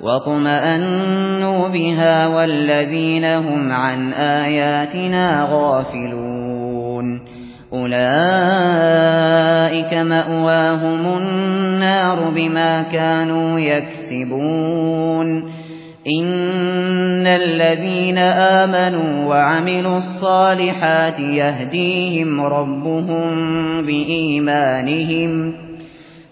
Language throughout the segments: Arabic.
وَاطْمَأَنُّوا بِهَا وَالَّذِينَ هُمْ عَنْ آيَاتِنَا غَافِلُونَ أُولَئِكَ مَأْوَاهُمُ النَّارُ بِمَا كَانُوا يَكْسِبُونَ إِنَّ الَّذِينَ آمَنُوا وَعَمِلُوا الصَّالِحَاتِ يَهْدِيهِمْ رَبُّهُم بِإِيمَانِهِمْ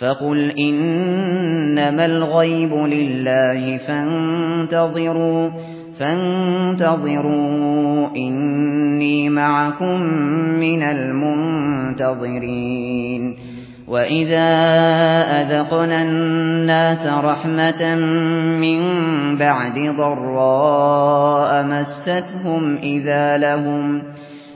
فقل إنما الغيب لله فانتظروا فانتظروا إني معكم من المنتظرين وإذا أذقنا الناس رحمة من بعد ضراء مستهم إذا لهم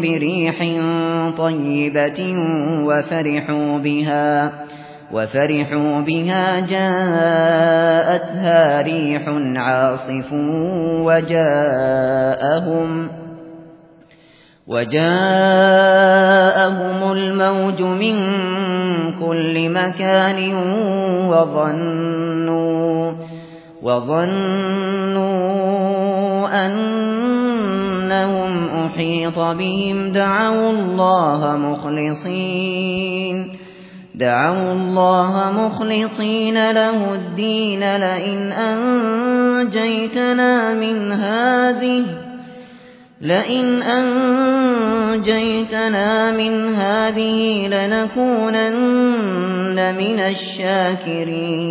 بريح طيبة وفرحوا بها وفرحوا بها جاءتها ريح عاصف وجاءهم وجاءهم الموج من كل مكان وظنوا وظنوا أن أحيط بهم دعوا الله مخلصين دعوا الله مخلصين له الدين لئن أنجيتنا من هذه لئن أنجيتنا من هذه لنكونن من الشاكرين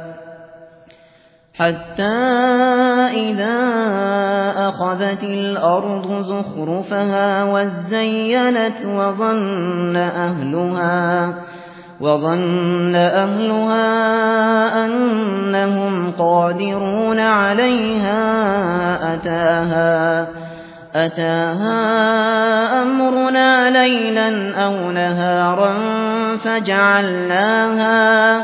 حتى إذا أخذت الأرض زخرفها وزينت وظن أهلها وظن أهلها أنهم قادرون عليها أتاها أتاها أمرنا ليلا أو نهارا فجعلناها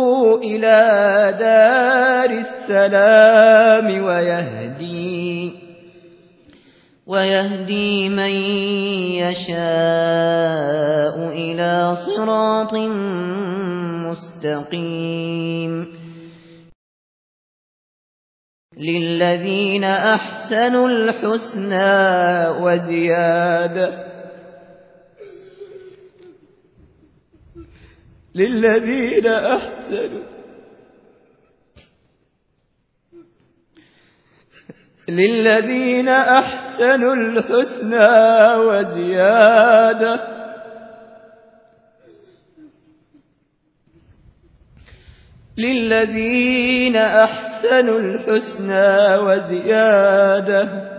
إلى دار السلام ويهدي ويهدي من يشاء إلى صراط مستقيم. للذين أحسنوا الحسنى وزيادة للذين أحسنوا. للذين أحسنوا الحسنى وزيادة. للذين أحسنوا الحسنى وزيادة.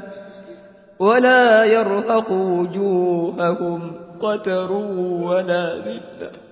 ولا يرهق وجوههم قتر ولا ذلة.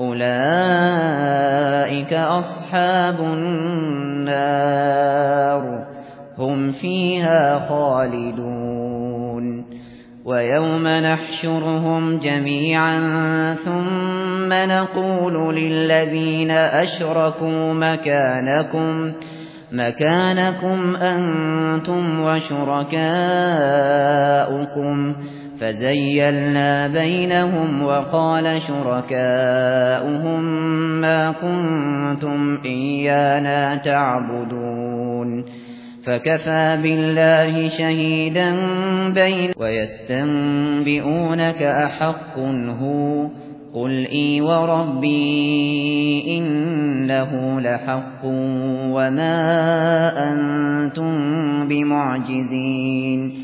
أولئك أصحاب النار هم فيها خالدون ويوم نحشرهم جميعا ثم نقول للذين أشركوا مكانكم مكانكم أنتم وشركاؤكم فزيلنا بينهم وقال شركاؤهم ما كنتم إيانا تعبدون فكفى بالله شهيدا بين ويستنبئونك أحق هو قل إي وربي إنه لحق وما أنتم بمعجزين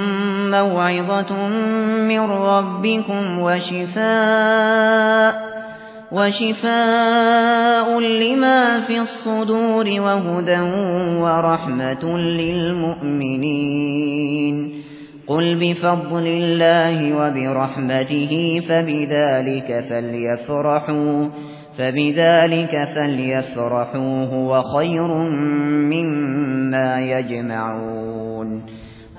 موعظة من ربكم وشفاء وشفاء لما في الصدور وهدى ورحمة للمؤمنين. قل بفضل الله وبرحمته فبذلك فليفرحوا فبذلك فليفرحوا هو خير مما يجمعون.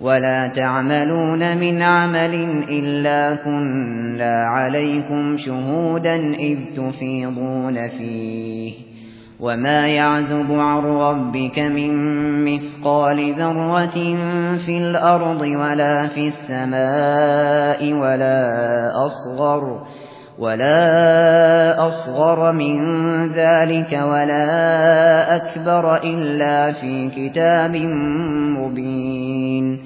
ولا تعملون من عمل إلا كنا عليكم شهودا إذ تفيضون فيه وما يعزب عن ربك من مثقال ذرة في الأرض ولا في السماء ولا أصغر ولا أصغر من ذلك ولا أكبر إلا في كتاب مبين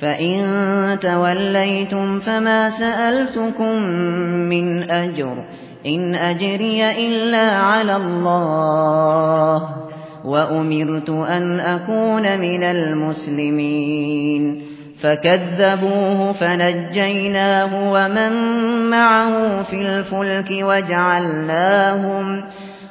فإن توليتم فما سألتكم من أجر إن أجري إلا على الله وأمرت أن أكون من المسلمين فكذبوه فنجيناه ومن معه في الفلك وجعلناهم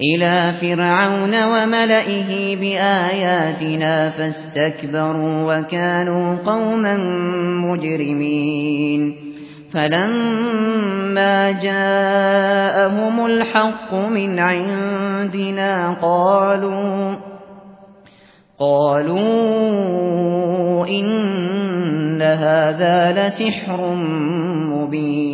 إلى فرعون وملئه بآياتنا فاستكبروا وكانوا قوما مجرمين. فلما جاءهم الحق من عندنا قالوا قالوا إن هذا لسحر مبين.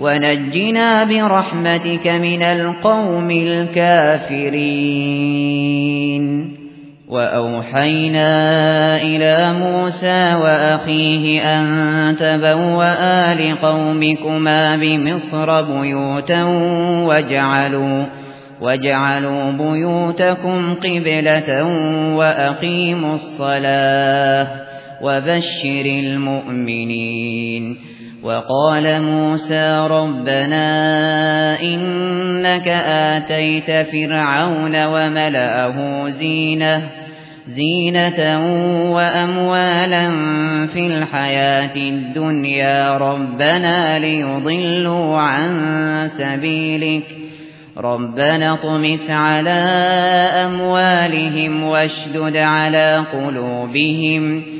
وَنَجِّنَا بِرَحْمَتِكَ مِنَ الْقَوْمِ الْكَافِرِينَ. وَأَوْحَيْنَا إِلَى مُوسَى وَأَخِيهِ أَن تَبَوَّآ لِقَوْمِكُمَا بِمِصْرَ بُيُوتًا وَاجْعَلُوا واجعلوا بيوتكم قبلة وأقيموا الصلاة وبشر المؤمنين. وقال موسى ربنا إنك آتيت فرعون وملأه زينة زينة وأموالا في الحياة الدنيا. ربنا ليضلوا عن سبيلك. ربنا طمس على أموالهم واشدد على قلوبهم.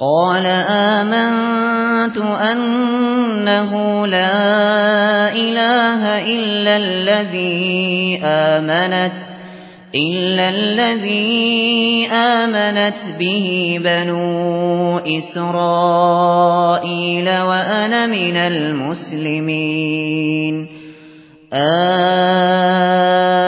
قال آمنت أنه لا إله إلا الذي آمنت إلا الذي آمنت به بنو إسرائيل وأنا من المسلمين. الآن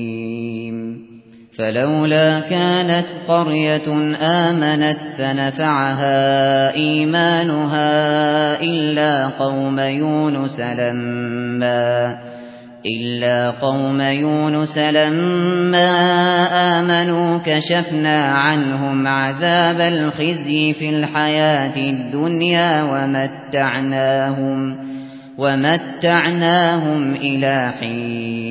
فلولا كانت قرية آمنت فنفعها إيمانها إلا قوم يونس لما إلا قوم يونس لما آمنوا كشفنا عنهم عذاب الخزي في الحياة الدنيا ومتعناهم ومتعناهم إلى حين